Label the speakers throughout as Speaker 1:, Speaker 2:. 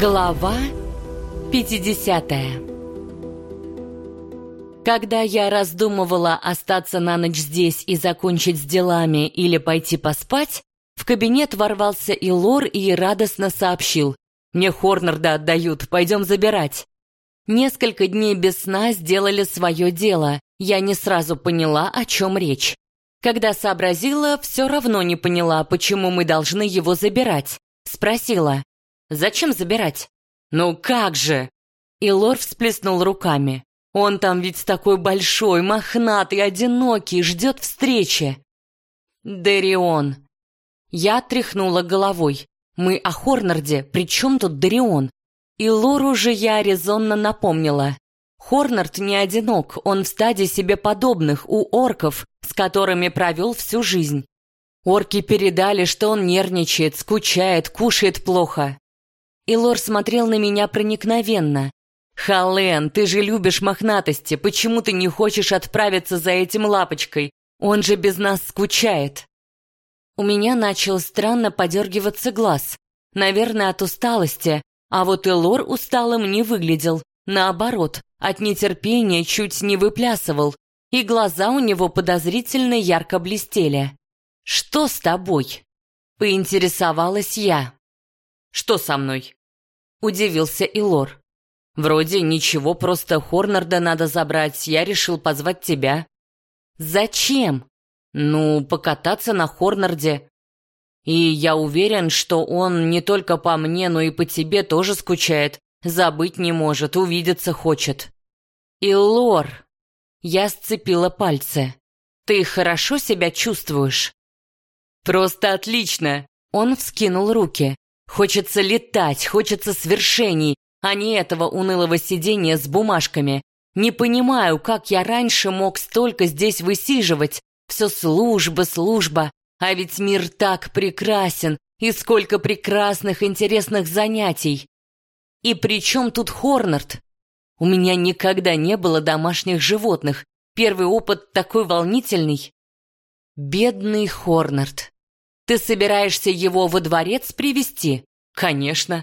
Speaker 1: Глава 50 Когда я раздумывала остаться на ночь здесь и закончить с делами или пойти поспать, в кабинет ворвался и Лор и радостно сообщил. «Мне Хорнарда отдают, пойдем забирать». Несколько дней без сна сделали свое дело. Я не сразу поняла, о чем речь. Когда сообразила, все равно не поняла, почему мы должны его забирать. Спросила, Зачем забирать? Ну как же? И Лор всплеснул руками. Он там ведь такой большой, мохнатый, одинокий, ждет встречи. Дарион. Я тряхнула головой. Мы о Хорнарде, при чем тут Дарион? И Лору же я резонно напомнила. Хорнард не одинок, он в стаде себе подобных у орков, с которыми провел всю жизнь. Орки передали, что он нервничает, скучает, кушает плохо. И Лор смотрел на меня проникновенно. «Хален, ты же любишь мохнатости, почему ты не хочешь отправиться за этим лапочкой? Он же без нас скучает». У меня начал странно подергиваться глаз. Наверное, от усталости. А вот и Лор усталым не выглядел. Наоборот, от нетерпения чуть не выплясывал. И глаза у него подозрительно ярко блестели. «Что с тобой?» Поинтересовалась я. «Что со мной?» Удивился и Лор. «Вроде ничего, просто Хорнарда надо забрать, я решил позвать тебя». «Зачем?» «Ну, покататься на Хорнарде. И я уверен, что он не только по мне, но и по тебе тоже скучает, забыть не может, увидеться хочет». «И Лор!» Я сцепила пальцы. «Ты хорошо себя чувствуешь?» «Просто отлично!» Он вскинул руки. Хочется летать, хочется свершений, а не этого унылого сидения с бумажками. Не понимаю, как я раньше мог столько здесь высиживать. Все служба, служба. А ведь мир так прекрасен, и сколько прекрасных, интересных занятий. И при чем тут Хорнард? У меня никогда не было домашних животных. Первый опыт такой волнительный. Бедный Хорнард. Ты собираешься его во дворец привести? Конечно.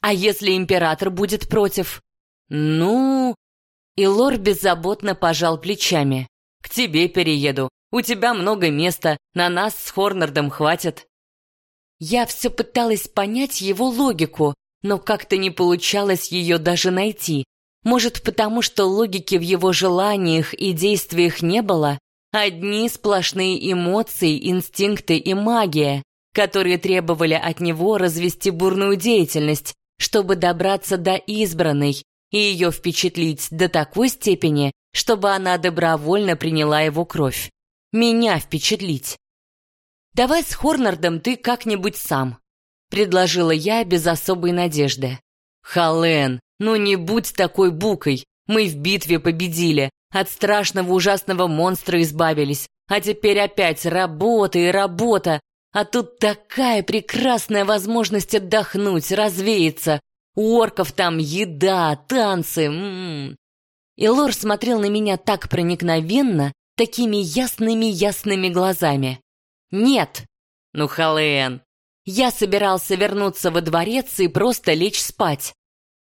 Speaker 1: А если император будет против? Ну... И Лор беззаботно пожал плечами. К тебе перееду. У тебя много места, на нас с Хорнардом хватит. Я все пыталась понять его логику, но как-то не получалось ее даже найти. Может, потому что логики в его желаниях и действиях не было? Одни сплошные эмоции, инстинкты и магия, которые требовали от него развести бурную деятельность, чтобы добраться до избранной и ее впечатлить до такой степени, чтобы она добровольно приняла его кровь. Меня впечатлить. «Давай с Хорнардом ты как-нибудь сам», — предложила я без особой надежды. «Хален, ну не будь такой букой, мы в битве победили, от страшного ужасного монстра избавились, а теперь опять работа и работа. А тут такая прекрасная возможность отдохнуть, развеяться. У орков там еда, танцы. М -м -м. И Лор смотрел на меня так проникновенно, такими ясными-ясными глазами. «Нет!» «Ну, Хален!» Я собирался вернуться во дворец и просто лечь спать.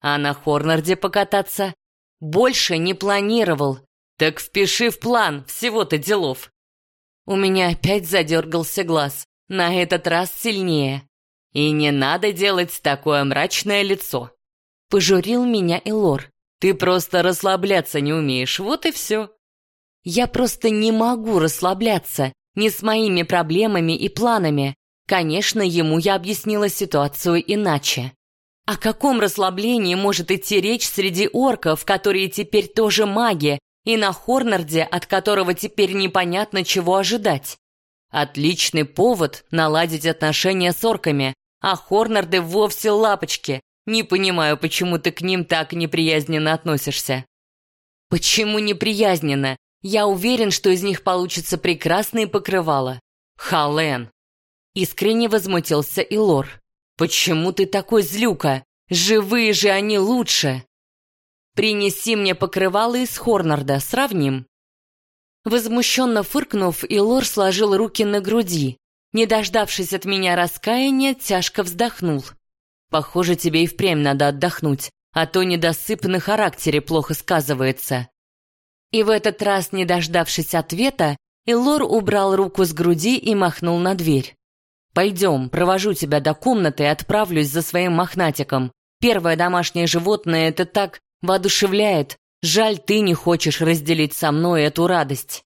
Speaker 1: А на Хорнарде покататься? Больше не планировал. «Так впиши в план, всего-то делов!» У меня опять задергался глаз, на этот раз сильнее. «И не надо делать такое мрачное лицо!» Пожурил меня Элор. «Ты просто расслабляться не умеешь, вот и все!» «Я просто не могу расслабляться, не с моими проблемами и планами. Конечно, ему я объяснила ситуацию иначе. О каком расслаблении может идти речь среди орков, которые теперь тоже маги, и на Хорнарде, от которого теперь непонятно, чего ожидать. Отличный повод наладить отношения с орками, а Хорнарды вовсе лапочки. Не понимаю, почему ты к ним так неприязненно относишься. Почему неприязненно? Я уверен, что из них получится прекрасные покрывала. Хален. Искренне возмутился Илор. Почему ты такой злюка? Живые же они лучше. Принеси мне покрывало из Хорнарда, сравним». Возмущенно фыркнув, Илор сложил руки на груди. Не дождавшись от меня раскаяния, тяжко вздохнул. Похоже, тебе и впрямь надо отдохнуть, а то недосып на характере плохо сказывается». И в этот раз, не дождавшись ответа, Илор убрал руку с груди и махнул на дверь. «Пойдем, провожу тебя до комнаты и отправлюсь за своим мохнатиком. Первое домашнее животное это так воодушевляет. Жаль, ты не хочешь разделить со мной эту радость».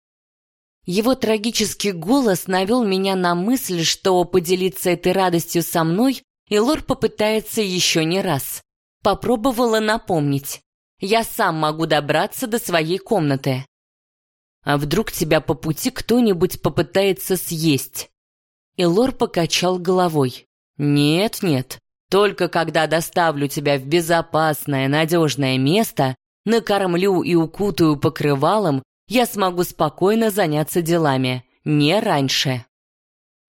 Speaker 1: Его трагический голос навел меня на мысль, что поделиться этой радостью со мной Илор попытается еще не раз. Попробовала напомнить. Я сам могу добраться до своей комнаты. А вдруг тебя по пути кто-нибудь попытается съесть? Илор покачал головой. Нет, нет. Только когда доставлю тебя в безопасное, надежное место, накормлю и укутаю покрывалом, я смогу спокойно заняться делами. Не раньше.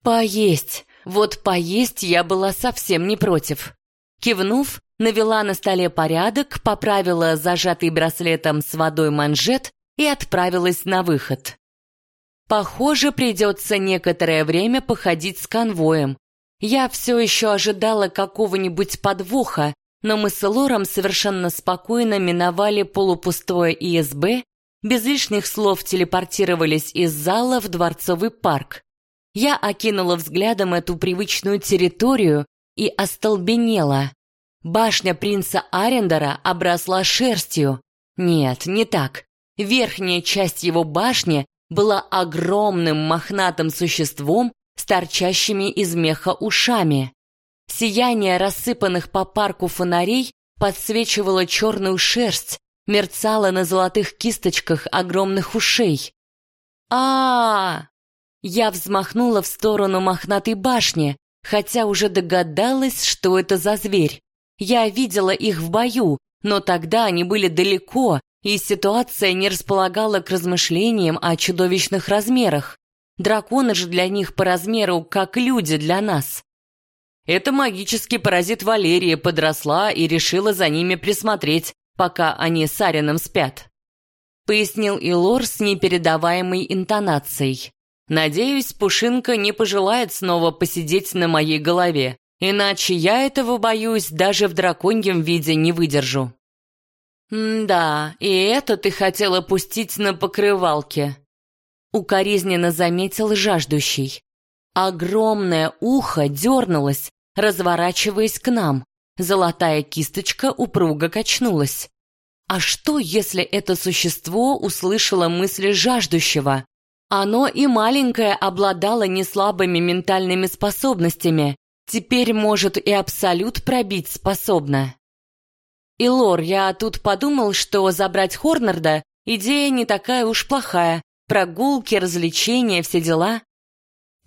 Speaker 1: Поесть. Вот поесть я была совсем не против. Кивнув, навела на столе порядок, поправила зажатый браслетом с водой манжет и отправилась на выход. Похоже, придется некоторое время походить с конвоем. Я все еще ожидала какого-нибудь подвоха, но мы с Лором совершенно спокойно миновали полупустое ИСБ, без лишних слов телепортировались из зала в Дворцовый парк. Я окинула взглядом эту привычную территорию и остолбенела. Башня принца Арендера обросла шерстью. Нет, не так. Верхняя часть его башни была огромным мохнатым существом с торчащими из меха ушами. Сияние рассыпанных по парку фонарей подсвечивало черную шерсть, мерцало на золотых кисточках огромных ушей. а, Я взмахнула в сторону мохнатой башни, хотя уже догадалась, что это за зверь. Я видела их в бою, но тогда они были далеко, и ситуация не располагала к размышлениям о чудовищных размерах. Драконы же для них по размеру, как люди для нас. Это магический паразит Валерия подросла и решила за ними присмотреть, пока они с Арином спят. Пояснил Илор с непередаваемой интонацией. Надеюсь, Пушинка не пожелает снова посидеть на моей голове, иначе я этого боюсь, даже в драконьем виде не выдержу. «Да, и это ты хотела пустить на покрывалке», — укоризненно заметил жаждущий. Огромное ухо дернулось, разворачиваясь к нам. Золотая кисточка упруго качнулась. А что, если это существо услышало мысли жаждущего? Оно и маленькое обладало неслабыми ментальными способностями, теперь может и абсолют пробить способно. И Лор, я тут подумал, что забрать Хорнарда – идея не такая уж плохая. Прогулки, развлечения, все дела.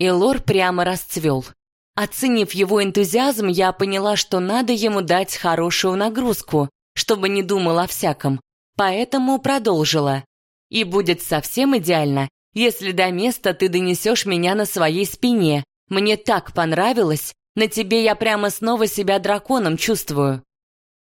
Speaker 1: И Лор прямо расцвел. Оценив его энтузиазм, я поняла, что надо ему дать хорошую нагрузку, чтобы не думал о всяком. Поэтому продолжила. И будет совсем идеально, если до места ты донесешь меня на своей спине. Мне так понравилось, на тебе я прямо снова себя драконом чувствую.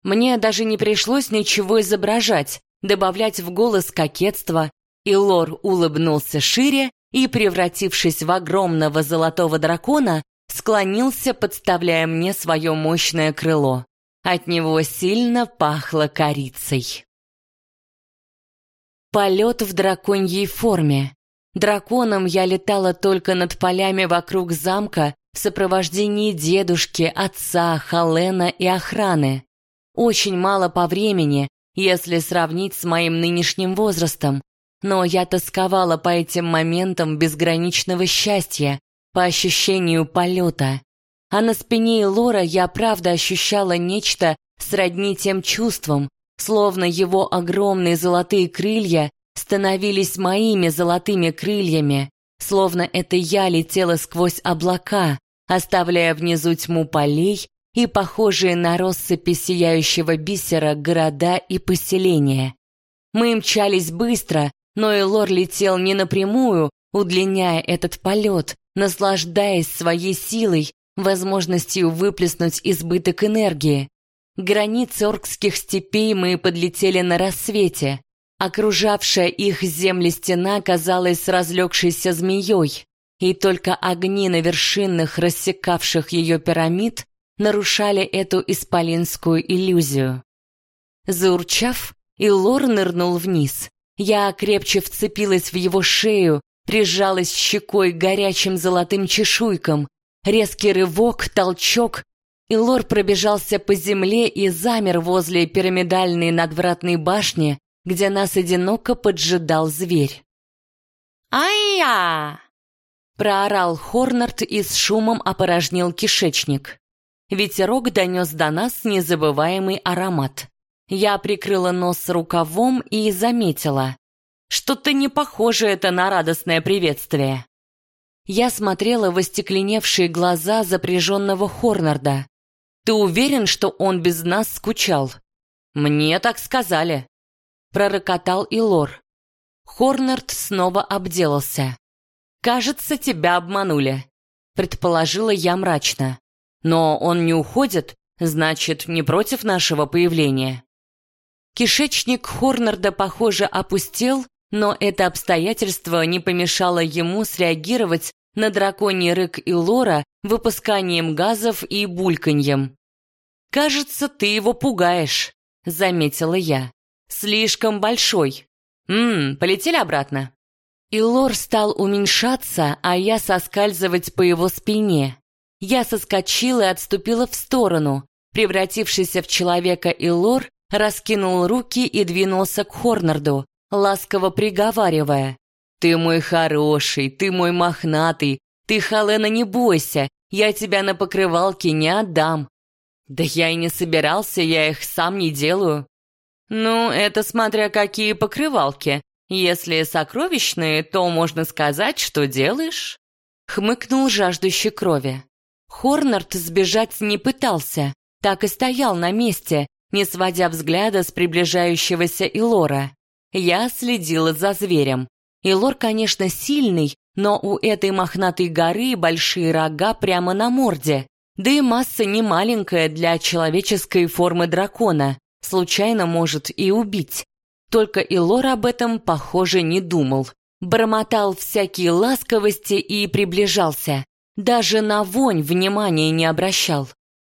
Speaker 1: Мне даже не пришлось ничего изображать, добавлять в голос кокетство, и Лор улыбнулся шире и, превратившись в огромного золотого дракона, склонился, подставляя мне свое мощное крыло. От него сильно пахло корицей. Полет в драконьей форме. Драконом я летала только над полями вокруг замка в сопровождении дедушки, отца, Халена и охраны очень мало по времени, если сравнить с моим нынешним возрастом. Но я тосковала по этим моментам безграничного счастья, по ощущению полета. А на спине Лора я правда ощущала нечто сродни тем чувствам, словно его огромные золотые крылья становились моими золотыми крыльями, словно это я летела сквозь облака, оставляя внизу тьму полей и похожие на россыпи сияющего бисера города и поселения. Мы мчались быстро, но Элор летел не напрямую, удлиняя этот полет, наслаждаясь своей силой, возможностью выплеснуть избыток энергии. Границы оркских степей мы подлетели на рассвете. Окружавшая их земли стена казалась разлегшейся змеей, и только огни на вершинах рассекавших ее пирамид нарушали эту исполинскую иллюзию. Заурчав, Илор нырнул вниз. Я крепче вцепилась в его шею, прижалась щекой к горячим золотым чешуйкам. Резкий рывок, толчок. Илор пробежался по земле и замер возле пирамидальной надвратной башни, где нас одиноко поджидал зверь. «Ай-я!» Проорал Хорнард и с шумом опорожнил кишечник. Ветерок донес до нас незабываемый аромат. Я прикрыла нос рукавом и заметила. Что-то не похоже это на радостное приветствие. Я смотрела в остекленевшие глаза запряженного Хорнарда. «Ты уверен, что он без нас скучал?» «Мне так сказали», — пророкотал Илор. Хорнард снова обделался. «Кажется, тебя обманули», — предположила я мрачно. «Но он не уходит, значит, не против нашего появления». Кишечник Хорнарда, похоже, опустел, но это обстоятельство не помешало ему среагировать на драконий рык и лора выпусканием газов и бульканьем. «Кажется, ты его пугаешь», — заметила я. «Слишком большой. Ммм, полетели обратно». Илор стал уменьшаться, а я соскальзывать по его спине. Я соскочила и отступила в сторону. Превратившийся в человека Илор раскинул руки и двинулся к Хорнарду, ласково приговаривая. «Ты мой хороший, ты мой мохнатый, ты, Халена, не бойся, я тебя на покрывалке не отдам». «Да я и не собирался, я их сам не делаю». «Ну, это смотря какие покрывалки. Если сокровищные, то можно сказать, что делаешь». Хмыкнул жаждущий крови. Хорнард сбежать не пытался, так и стоял на месте, не сводя взгляда с приближающегося Илора. Я следила за зверем. Илор, конечно, сильный, но у этой мохнатой горы большие рога прямо на морде. Да и масса не маленькая для человеческой формы дракона. Случайно может и убить. Только Илор об этом, похоже, не думал. Бормотал всякие ласковости и приближался. Даже на вонь внимания не обращал.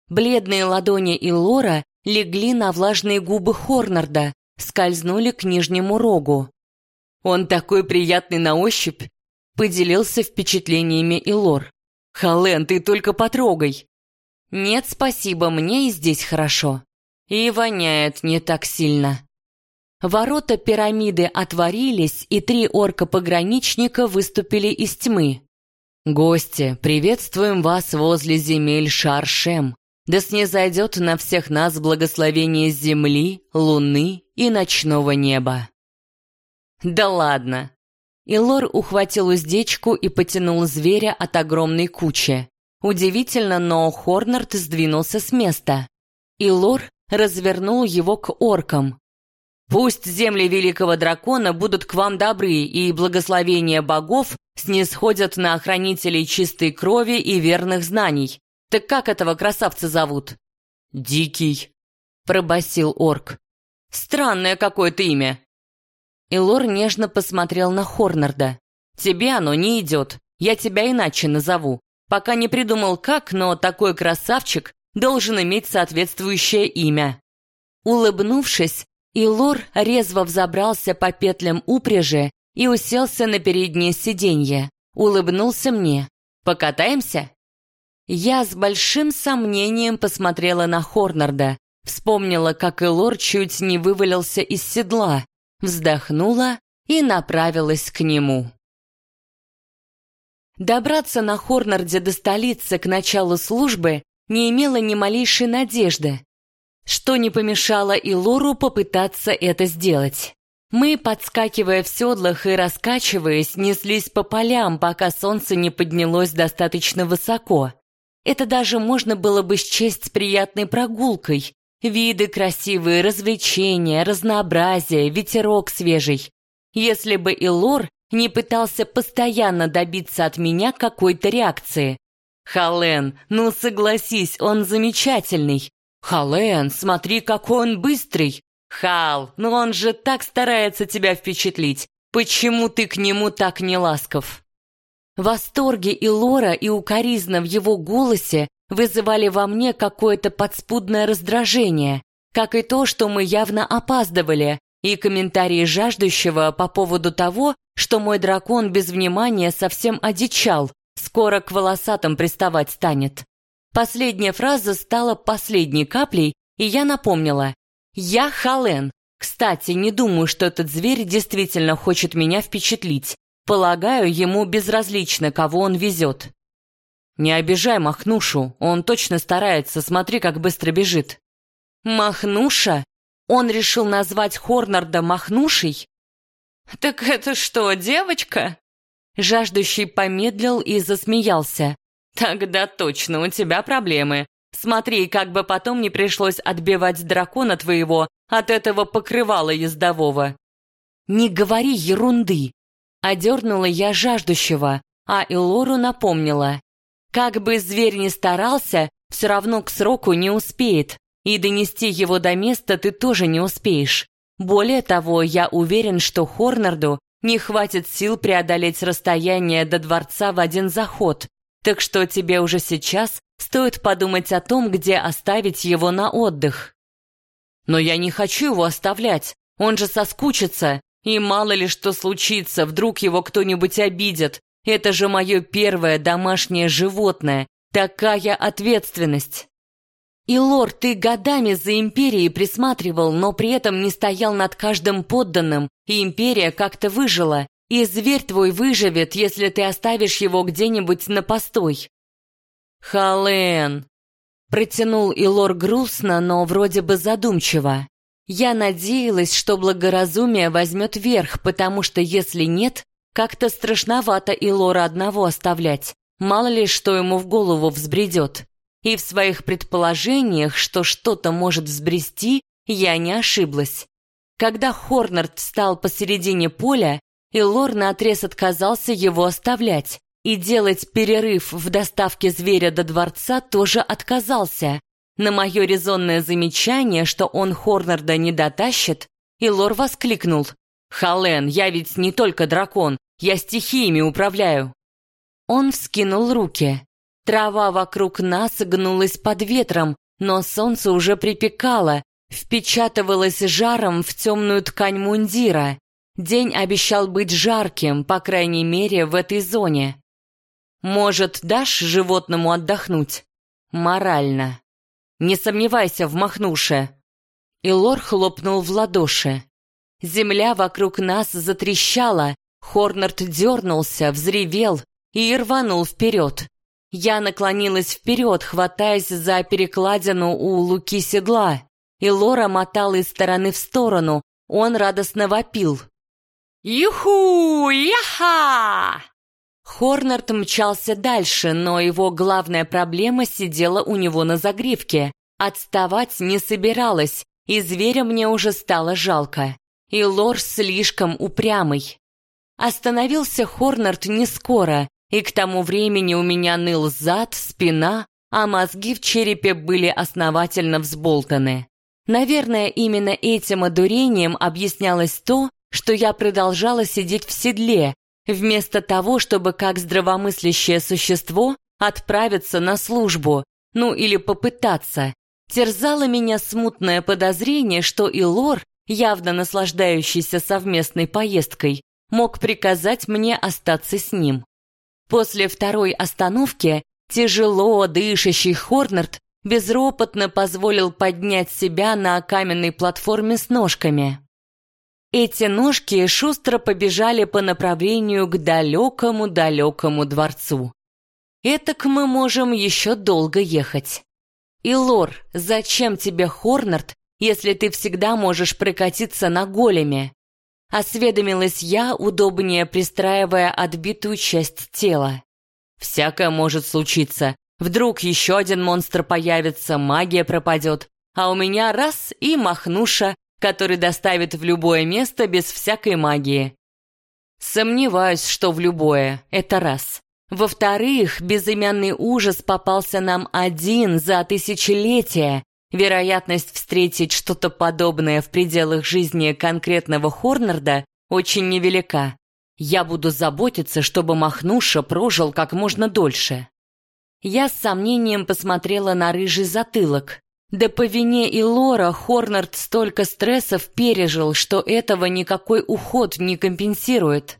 Speaker 1: Бледные ладони Илора легли на влажные губы Хорнарда, скользнули к нижнему рогу. «Он такой приятный на ощупь!» — поделился впечатлениями Илор. «Хален, ты только потрогай!» «Нет, спасибо, мне и здесь хорошо. И воняет не так сильно». Ворота пирамиды отворились, и три орка-пограничника выступили из тьмы. «Гости, приветствуем вас возле земель Шаршем да снизойдет на всех нас благословение земли, луны и ночного неба. Да ладно. Илор ухватил уздечку и потянул зверя от огромной кучи. Удивительно, но Хорнард сдвинулся с места. Илор развернул его к оркам. «Пусть земли великого дракона будут к вам добры, и благословения богов снисходят на охранителей чистой крови и верных знаний. «Так как этого красавца зовут?» «Дикий», — пробасил орк. «Странное какое-то имя». Илор нежно посмотрел на Хорнарда. «Тебе оно не идет. Я тебя иначе назову. Пока не придумал как, но такой красавчик должен иметь соответствующее имя». Улыбнувшись, Илор резво взобрался по петлям упряжи и уселся на переднее сиденье. Улыбнулся мне. «Покатаемся?» Я с большим сомнением посмотрела на Хорнарда, вспомнила, как Элор чуть не вывалился из седла, вздохнула и направилась к нему. Добраться на Хорнарде до столицы к началу службы не имела ни малейшей надежды, что не помешало и Лору попытаться это сделать. Мы, подскакивая в седлах и раскачиваясь, неслись по полям, пока солнце не поднялось достаточно высоко. Это даже можно было бы счесть приятной прогулкой. Виды красивые, развлечения, разнообразие, ветерок свежий. Если бы Илор не пытался постоянно добиться от меня какой-то реакции. «Хален, ну согласись, он замечательный!» «Хален, смотри, какой он быстрый!» «Хал, ну он же так старается тебя впечатлить! Почему ты к нему так не ласков?» Восторги и лора и укоризна в его голосе вызывали во мне какое-то подспудное раздражение, как и то, что мы явно опаздывали, и комментарии жаждущего по поводу того, что мой дракон без внимания совсем одичал, скоро к волосатым приставать станет. Последняя фраза стала последней каплей, и я напомнила. «Я Хален. Кстати, не думаю, что этот зверь действительно хочет меня впечатлить. Полагаю, ему безразлично, кого он везет». «Не обижай Махнушу, он точно старается, смотри, как быстро бежит». «Махнуша? Он решил назвать Хорнарда Махнушей?» «Так это что, девочка?» Жаждущий помедлил и засмеялся. «Тогда точно у тебя проблемы. Смотри, как бы потом не пришлось отбивать дракона твоего от этого покрывала ездового». «Не говори ерунды!» Одернула я жаждущего, а Илору напомнила. Как бы зверь ни старался, все равно к сроку не успеет, и донести его до места ты тоже не успеешь. Более того, я уверен, что Хорнарду не хватит сил преодолеть расстояние до дворца в один заход, так что тебе уже сейчас стоит подумать о том, где оставить его на отдых. Но я не хочу его оставлять, он же соскучится, и мало ли что случится, вдруг его кто-нибудь обидит. Это же мое первое домашнее животное, такая ответственность. И, лорд, ты годами за империей присматривал, но при этом не стоял над каждым подданным, и империя как-то выжила, и зверь твой выживет, если ты оставишь его где-нибудь на постой. Хален, протянул Илор грустно, но вроде бы задумчиво. Я надеялась, что благоразумие возьмет верх, потому что если нет, как-то страшновато Илора одного оставлять. Мало ли, что ему в голову взбредет. И в своих предположениях, что что-то может взбрести, я не ошиблась. Когда Хорнард встал посередине поля, Илор наотрез отказался его оставлять, и делать перерыв в доставке зверя до дворца тоже отказался. На мое резонное замечание, что он Хорнарда не дотащит, Илор воскликнул. «Хален, я ведь не только дракон, я стихиями управляю». Он вскинул руки. Трава вокруг нас гнулась под ветром, но солнце уже припекало, впечатывалось жаром в темную ткань мундира. День обещал быть жарким, по крайней мере, в этой зоне. Может, дашь животному отдохнуть? Морально. Не сомневайся в махнуше. И Лор хлопнул в ладоши. Земля вокруг нас затрещала, Хорнард дернулся, взревел и рванул вперед. Я наклонилась вперед, хватаясь за перекладину у луки седла, и Лора мотала из стороны в сторону, он радостно вопил. «Юху! Яха!» Хорнард мчался дальше, но его главная проблема сидела у него на загривке. Отставать не собиралась, и зверя мне уже стало жалко. И Лор слишком упрямый. Остановился Хорнард не скоро, и к тому времени у меня ныл зад, спина, а мозги в черепе были основательно взболтаны. Наверное, именно этим одурением объяснялось то, что я продолжала сидеть в седле, вместо того, чтобы как здравомыслящее существо отправиться на службу, ну или попытаться. Терзало меня смутное подозрение, что и Лор, явно наслаждающийся совместной поездкой, мог приказать мне остаться с ним. После второй остановки тяжело дышащий Хорнард безропотно позволил поднять себя на каменной платформе с ножками. Эти ножки шустро побежали по направлению к далекому-далекому дворцу. Этак мы можем еще долго ехать. И Лор, зачем тебе Хорнард, если ты всегда можешь прокатиться на големе? Осведомилась я, удобнее пристраивая отбитую часть тела. Всякое может случиться. Вдруг еще один монстр появится, магия пропадет. А у меня раз и махнуша, который доставит в любое место без всякой магии. Сомневаюсь, что в любое, это раз. Во-вторых, безымянный ужас попался нам один за тысячелетия, Вероятность встретить что-то подобное в пределах жизни конкретного Хорнарда очень невелика. Я буду заботиться, чтобы Махнуша прожил как можно дольше. Я с сомнением посмотрела на рыжий затылок. Да по вине и Лора Хорнард столько стрессов пережил, что этого никакой уход не компенсирует.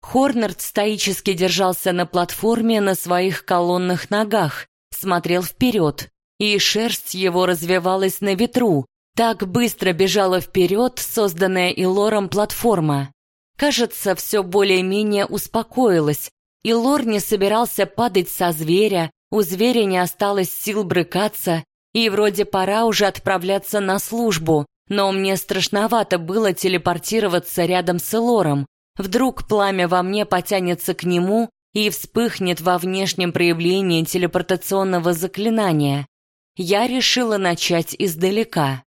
Speaker 1: Хорнард стоически держался на платформе на своих колонных ногах, смотрел вперед, и шерсть его развивалась на ветру. Так быстро бежала вперед созданная Илором платформа. Кажется, все более-менее успокоилось, и Лор не собирался падать со зверя, у зверя не осталось сил брыкаться, и вроде пора уже отправляться на службу, но мне страшновато было телепортироваться рядом с Элором. Вдруг пламя во мне потянется к нему и вспыхнет во внешнем проявлении телепортационного заклинания. Я решила начать издалека.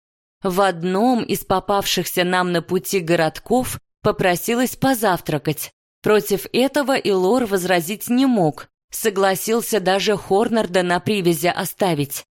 Speaker 1: В одном из попавшихся нам на пути городков попросилась позавтракать. Против этого Илор возразить не мог, согласился даже Хорнарда на привязи оставить.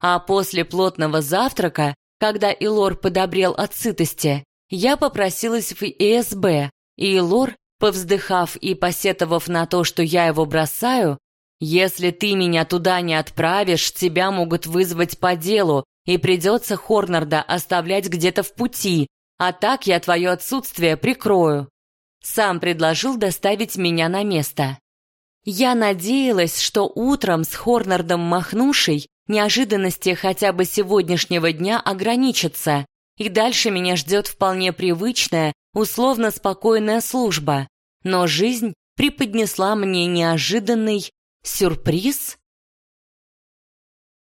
Speaker 1: А после плотного завтрака, когда Илор подобрел от сытости, я попросилась в ИСБ, и Илор, повздыхав и посетовав на то, что я его бросаю, «Если ты меня туда не отправишь, тебя могут вызвать по делу, и придется Хорнарда оставлять где-то в пути, а так я твое отсутствие прикрою». Сам предложил доставить меня на место. Я надеялась, что утром с Хорнардом махнувшей неожиданности хотя бы сегодняшнего дня ограничатся, и дальше меня ждет вполне привычная, условно спокойная служба. Но жизнь преподнесла мне неожиданный сюрприз.